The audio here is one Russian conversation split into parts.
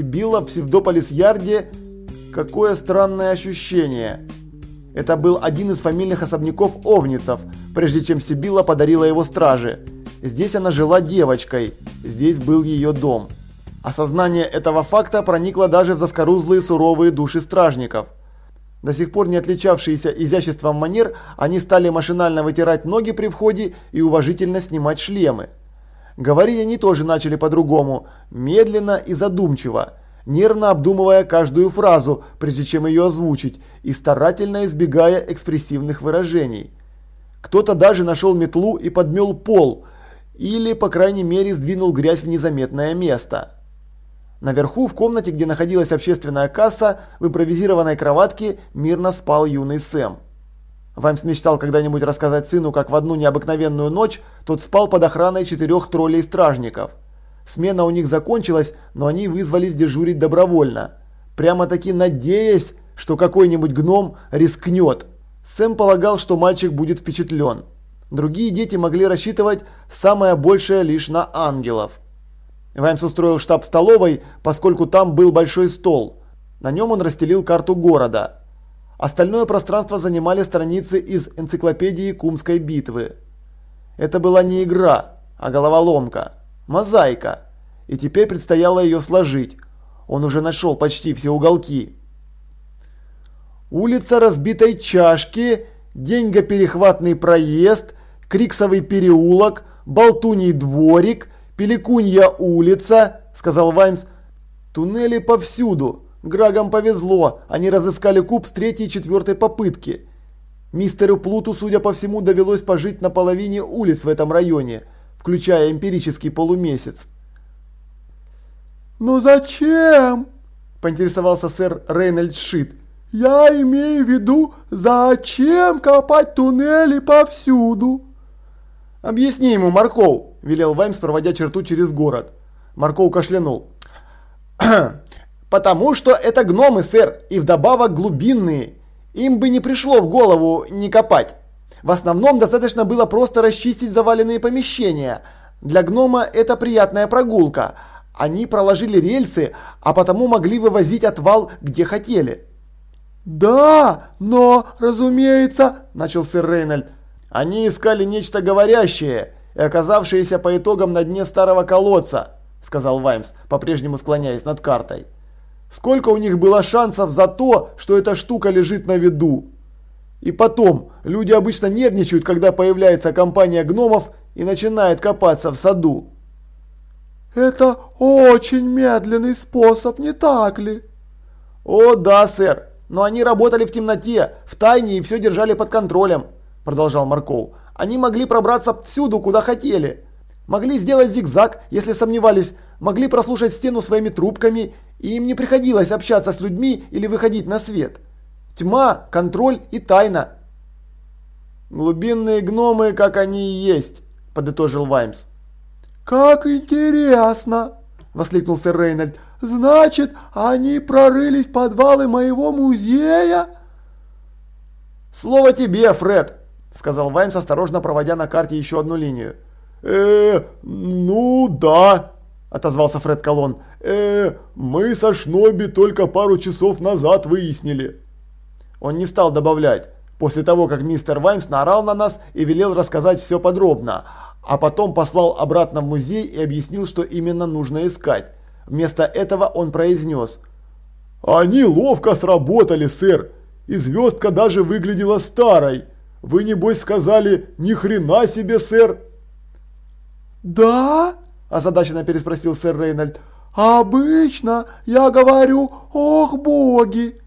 Сибилла, Псевдополис Ярде. Какое странное ощущение. Это был один из фамильных особняков Овницев, прежде чем Сибилла подарила его страже. Здесь она жила девочкой, здесь был ее дом. Осознание этого факта проникло даже в заскорузлые суровые души стражников. До сих пор не отличавшиеся изяществом манер, они стали машинально вытирать ноги при входе и уважительно снимать шлемы. Говорить они тоже начали по-другому, медленно и задумчиво, нервно обдумывая каждую фразу, прежде чем ее озвучить, и старательно избегая экспрессивных выражений. Кто-то даже нашел метлу и подмел пол, или, по крайней мере, сдвинул грязь в незаметное место. Наверху, в комнате, где находилась общественная касса, в импровизированной кроватке мирно спал юный Сэм. Ваймс мечтал когда-нибудь рассказать сыну, как в одну необыкновенную ночь тот спал под охраной четырех троллей-стражников. Смена у них закончилась, но они вызвались дежурить добровольно. Прямо-таки надеясь, что какой-нибудь гном рискнет. Сэм полагал, что мальчик будет впечатлен. Другие дети могли рассчитывать самое большее лишь на ангелов. Ваймс устроил штаб столовой, поскольку там был большой стол. На нем он расстелил карту города. Остальное пространство занимали страницы из энциклопедии Кумской битвы. Это была не игра, а головоломка, мозаика. И теперь предстояло ее сложить. Он уже нашел почти все уголки. Улица разбитой чашки, деньгоперехватный проезд, Криксовый переулок, Болтуний дворик – Пеликунья улица», – сказал Ваймс. «Туннели повсюду. Грагам повезло, они разыскали куб с третьей и четвертой попытки. Мистеру Плуту, судя по всему, довелось пожить на половине улиц в этом районе, включая эмпирический полумесяц». «Ну зачем?» – поинтересовался сэр Рейнольд Шит. «Я имею в виду, зачем копать туннели повсюду?» «Объясни ему, Марков!» – велел Ваймс, проводя черту через город. Марков кашлянул. «Потому что это гномы, сэр, и вдобавок глубинные. Им бы не пришло в голову не копать. В основном достаточно было просто расчистить заваленные помещения. Для гнома это приятная прогулка. Они проложили рельсы, а потому могли вывозить отвал где хотели». «Да, но, разумеется», – начал сэр Рейнольд, они искали нечто говорящее и оказавшееся по итогам на дне старого колодца, сказал Ваймс, по-прежнему склоняясь над картой. Сколько у них было шансов за то, что эта штука лежит на виду? И потом, люди обычно нервничают, когда появляется компания гномов и начинает копаться в саду. Это очень медленный способ, не так ли? О, да, сэр. Но они работали в темноте, в тайне и все держали под контролем продолжал Марков. Они могли пробраться всюду, куда хотели. Могли сделать зигзаг, если сомневались, могли прослушать стену своими трубками, и им не приходилось общаться с людьми или выходить на свет. Тьма, контроль и тайна. Глубинные гномы, как они и есть, подытожил Ваймс. Как интересно, воскликнул сэр Рейнольд. Значит, они прорылись в подвалы моего музея? Слово тебе, Фред, сказал Ваймс, осторожно проводя на карте еще одну линию. Э ну да», – отозвался Фред Колон. э мы со Шноби только пару часов назад выяснили». Он не стал добавлять, после того, как мистер Ваймс наорал на нас и велел рассказать все подробно, а потом послал обратно в музей и объяснил, что именно нужно искать. Вместо этого он произнес. «Они ловко сработали, сэр, и звездка даже выглядела старой». Вы, небось, сказали «ни хрена себе, сэр»?» «Да?» – озадаченно переспросил сэр Рейнольд. «Обычно я говорю «ох, боги!»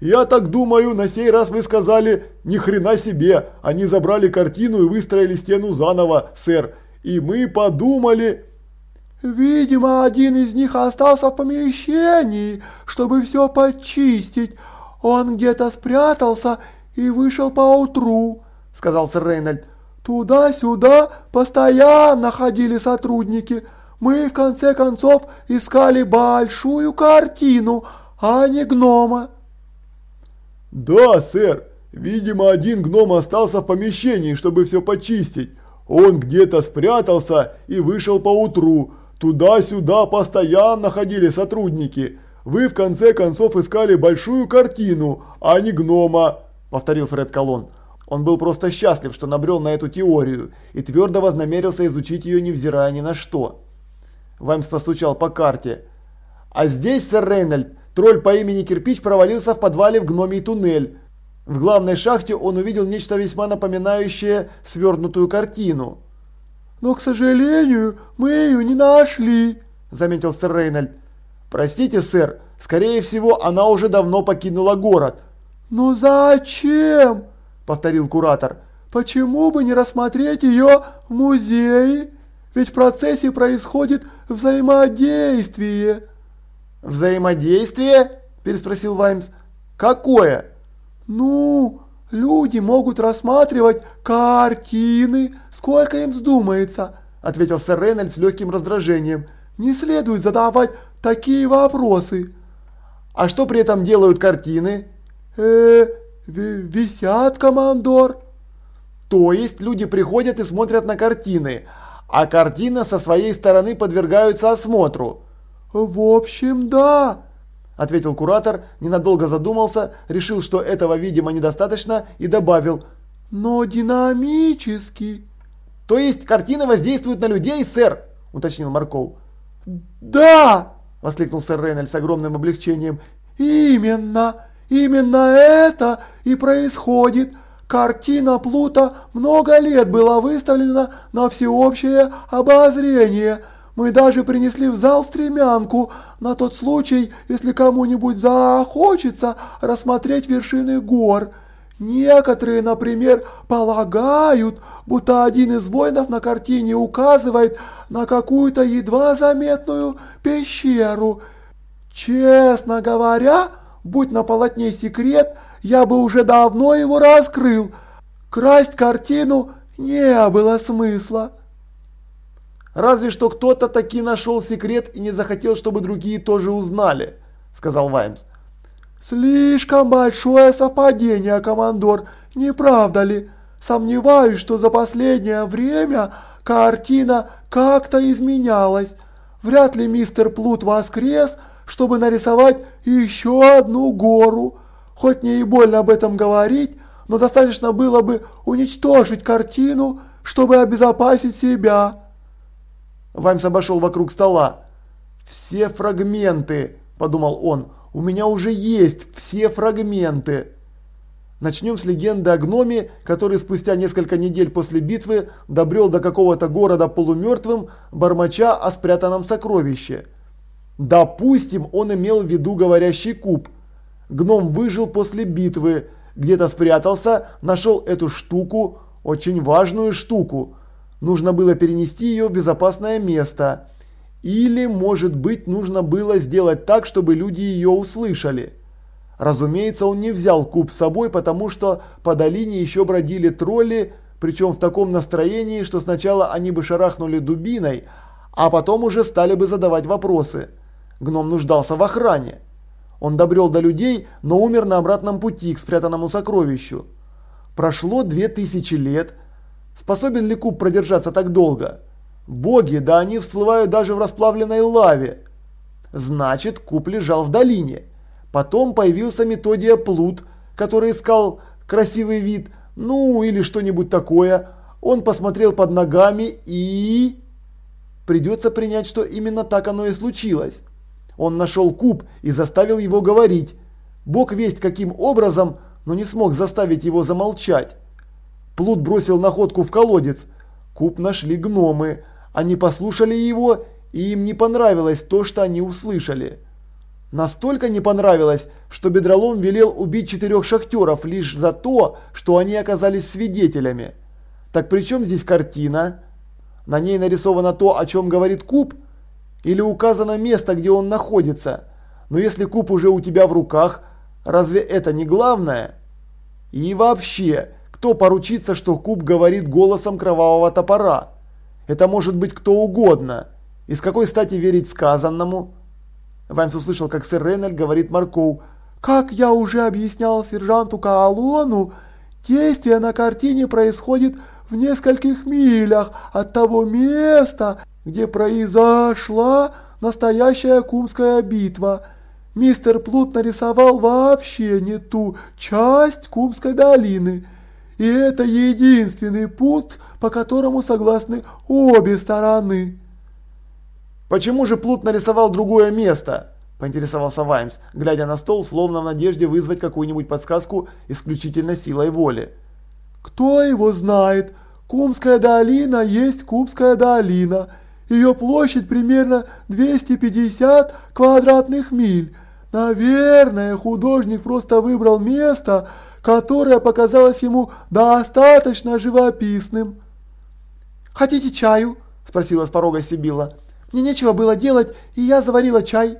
«Я так думаю, на сей раз вы сказали «ни хрена себе», они забрали картину и выстроили стену заново, сэр, и мы подумали...» «Видимо, один из них остался в помещении, чтобы все почистить. Он где-то спрятался и вышел поутру», – сказал сэр Рейнольд. «Туда-сюда постоянно ходили сотрудники. Мы, в конце концов, искали большую картину, а не гнома». «Да, сэр. Видимо, один гном остался в помещении, чтобы все почистить. Он где-то спрятался и вышел поутру. Туда-сюда постоянно ходили сотрудники. Вы в конце концов искали большую картину, а не гнома», – повторил Фред Колон. Он был просто счастлив, что набрел на эту теорию и твердо вознамерился изучить ее, невзирая ни на что. Ваймс постучал по карте. «А здесь, сэр Рейнольд, тролль по имени Кирпич провалился в подвале в гномий туннель. В главной шахте он увидел нечто весьма напоминающее свернутую картину. «Но, к сожалению, мы ее не нашли», – заметил сэр Рейнольд. «Простите, сэр, скорее всего, она уже давно покинула город». «Но зачем?» – повторил куратор. «Почему бы не рассмотреть ее в музее? Ведь в процессе происходит взаимодействие». «Взаимодействие?» – переспросил Ваймс. «Какое?» Ну, люди могут рассматривать картины, сколько им вздумается, ответил сэр Рейнольд с легким раздражением. Не следует задавать такие вопросы. А что при этом делают картины? Э, висят, командор. То есть люди приходят и смотрят на картины, а картины со своей стороны подвергаются осмотру. В общем, да ответил куратор, ненадолго задумался, решил, что этого, видимо, недостаточно и добавил «но динамически». «То есть картина воздействует на людей, сэр?» – уточнил Марков. «Да!» – воскликнул сэр Рейнольд с огромным облегчением. «Именно! Именно это и происходит!» Картина Плута много лет была выставлена на всеобщее обозрение – мы даже принесли в зал стремянку на тот случай, если кому-нибудь захочется рассмотреть вершины гор. Некоторые, например, полагают, будто один из воинов на картине указывает на какую-то едва заметную пещеру. Честно говоря, будь на полотне секрет, я бы уже давно его раскрыл. Красть картину не было смысла. Разве что кто-то таки нашел секрет и не захотел, чтобы другие тоже узнали, сказал Ваймс. Слишком большое совпадение, командор, не правда ли? Сомневаюсь, что за последнее время картина как-то изменялась. Вряд ли мистер Плут воскрес, чтобы нарисовать еще одну гору. Хоть мне и больно об этом говорить, но достаточно было бы уничтожить картину, чтобы обезопасить себя. Ваймс обошел вокруг стола. «Все фрагменты», – подумал он, – «у меня уже есть все фрагменты». Начнем с легенды о гноме, который спустя несколько недель после битвы добрел до какого-то города полумертвым, бормоча о спрятанном сокровище. Допустим, он имел в виду говорящий куб. Гном выжил после битвы, где-то спрятался, нашел эту штуку, очень важную штуку. Нужно было перенести ее в безопасное место. Или, может быть, нужно было сделать так, чтобы люди ее услышали. Разумеется, он не взял куб с собой, потому что по долине еще бродили тролли, причем в таком настроении, что сначала они бы шарахнули дубиной, а потом уже стали бы задавать вопросы. Гном нуждался в охране. Он добрел до людей, но умер на обратном пути к спрятанному сокровищу. Прошло две тысячи лет, Способен ли куб продержаться так долго? Боги, да они всплывают даже в расплавленной лаве. Значит, куб лежал в долине. Потом появился Методия Плут, который искал красивый вид, ну или что-нибудь такое. Он посмотрел под ногами и... Придется принять, что именно так оно и случилось. Он нашел куб и заставил его говорить. Бог весть каким образом, но не смог заставить его замолчать. Плут бросил находку в колодец. Куб нашли гномы. Они послушали его, и им не понравилось то, что они услышали. Настолько не понравилось, что Бедролом велел убить четырех шахтеров лишь за то, что они оказались свидетелями. Так при чем здесь картина? На ней нарисовано то, о чем говорит куб? Или указано место, где он находится? Но если куб уже у тебя в руках, разве это не главное? И вообще, кто поручится, что куб говорит голосом кровавого топора? Это может быть кто угодно. И с какой стати верить сказанному? Ваймс услышал, как сэр Реннель говорит Маркоу. «Как я уже объяснял сержанту Каалону, действие на картине происходит в нескольких милях от того места, где произошла настоящая кумская битва. Мистер Плут нарисовал вообще не ту часть Кумской долины. И это единственный путь, по которому согласны обе стороны. Почему же Плут нарисовал другое место? поинтересовался Ваймс, глядя на стол, словно в надежде вызвать какую-нибудь подсказку исключительно силой воли. «Кто его знает? Кумская долина есть Кумская долина. Ее площадь примерно 250 квадратных миль. Наверное, художник просто выбрал место, которое показалось ему достаточно живописным». «Хотите чаю?» – спросила с порога Сибила. «Мне нечего было делать, и я заварила чай».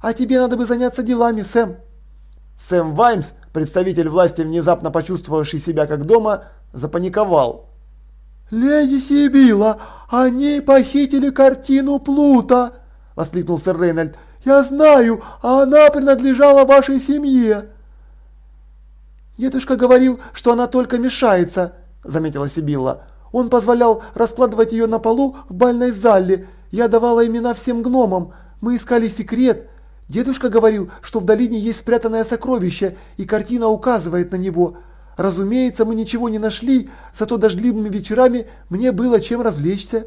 А тебе надо бы заняться делами, Сэм. Сэм Ваймс, представитель власти, внезапно почувствовавший себя как дома, запаниковал. «Леди Сибила, они похитили картину Плута!» – воскликнул сэр Рейнольд. «Я знаю, она принадлежала вашей семье!» «Дедушка говорил, что она только мешается», – заметила Сибилла. «Он позволял раскладывать ее на полу в бальной зале. Я давала имена всем гномам. Мы искали секрет. Дедушка говорил, что в долине есть спрятанное сокровище, и картина указывает на него. Разумеется, мы ничего не нашли, зато дождливыми вечерами мне было чем развлечься.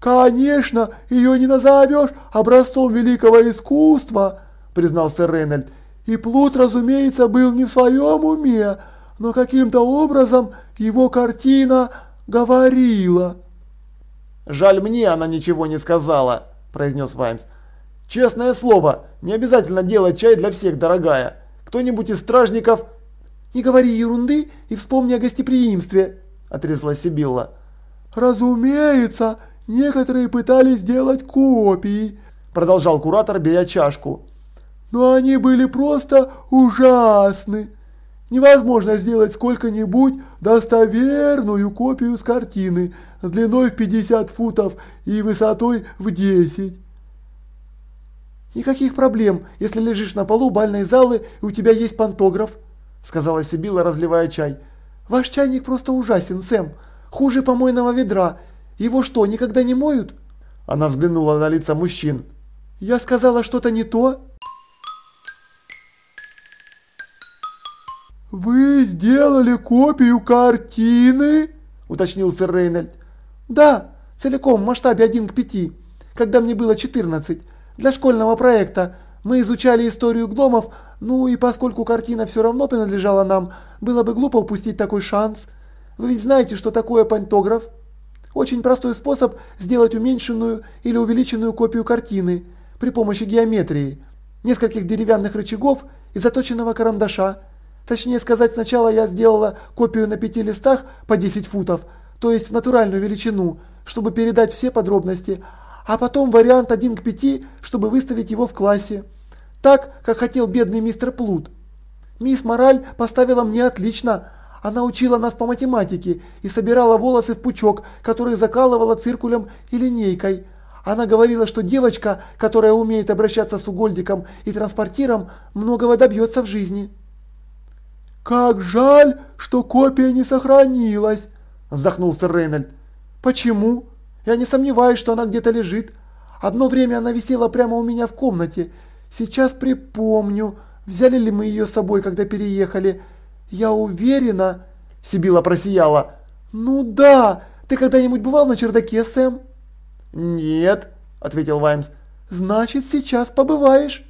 «Конечно, ее не назовешь образцом великого искусства», признался Рейнольд. «И Плут, разумеется, был не в своем уме, но каким-то образом его картина говорила». «Жаль мне, она ничего не сказала», произнес Ваймс. Честное слово, не обязательно делать чай для всех, дорогая. Кто-нибудь из стражников... Не говори ерунды и вспомни о гостеприимстве, отрезала Сибилла. Разумеется, некоторые пытались сделать копии, продолжал куратор, беря чашку. Но они были просто ужасны. Невозможно сделать сколько-нибудь достоверную копию с картины длиной в 50 футов и высотой в 10. «Никаких проблем, если лежишь на полу бальной залы и у тебя есть пантограф», сказала Сибила, разливая чай. «Ваш чайник просто ужасен, Сэм. Хуже помойного ведра. Его что, никогда не моют?» Она взглянула на лица мужчин. «Я сказала что-то не то?» «Вы сделали копию картины?» – уточнил сэр Рейнольд. «Да, целиком в масштабе 1 к 5, когда мне было 14 для школьного проекта. Мы изучали историю гномов, ну и поскольку картина все равно принадлежала нам, было бы глупо упустить такой шанс. Вы ведь знаете, что такое пантограф? Очень простой способ сделать уменьшенную или увеличенную копию картины при помощи геометрии, нескольких деревянных рычагов и заточенного карандаша. Точнее сказать, сначала я сделала копию на пяти листах по 10 футов, то есть в натуральную величину, чтобы передать все подробности, а потом вариант 1 к 5, чтобы выставить его в классе. Так, как хотел бедный мистер Плут. Мисс Мораль поставила мне отлично. Она учила нас по математике и собирала волосы в пучок, который закалывала циркулем и линейкой. Она говорила, что девочка, которая умеет обращаться с угольдиком и транспортиром, многого добьется в жизни. «Как жаль, что копия не сохранилась», – вздохнул Рейнольд. «Почему?» Я не сомневаюсь, что она где-то лежит. Одно время она висела прямо у меня в комнате. Сейчас припомню, взяли ли мы ее с собой, когда переехали. Я уверена, Сибила просияла. Ну да, ты когда-нибудь бывал на чердаке, Сэм? Нет, ответил Ваймс. Значит, сейчас побываешь.